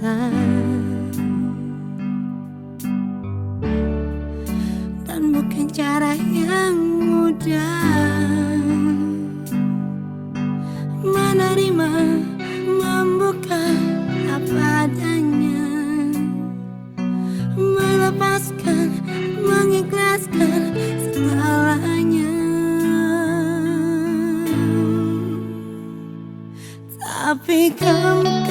Dan bukan cara yang mudah. Menerima, membuka apa adanya. Melepaskan, mengikhlaskan segalanya. Tapi kamu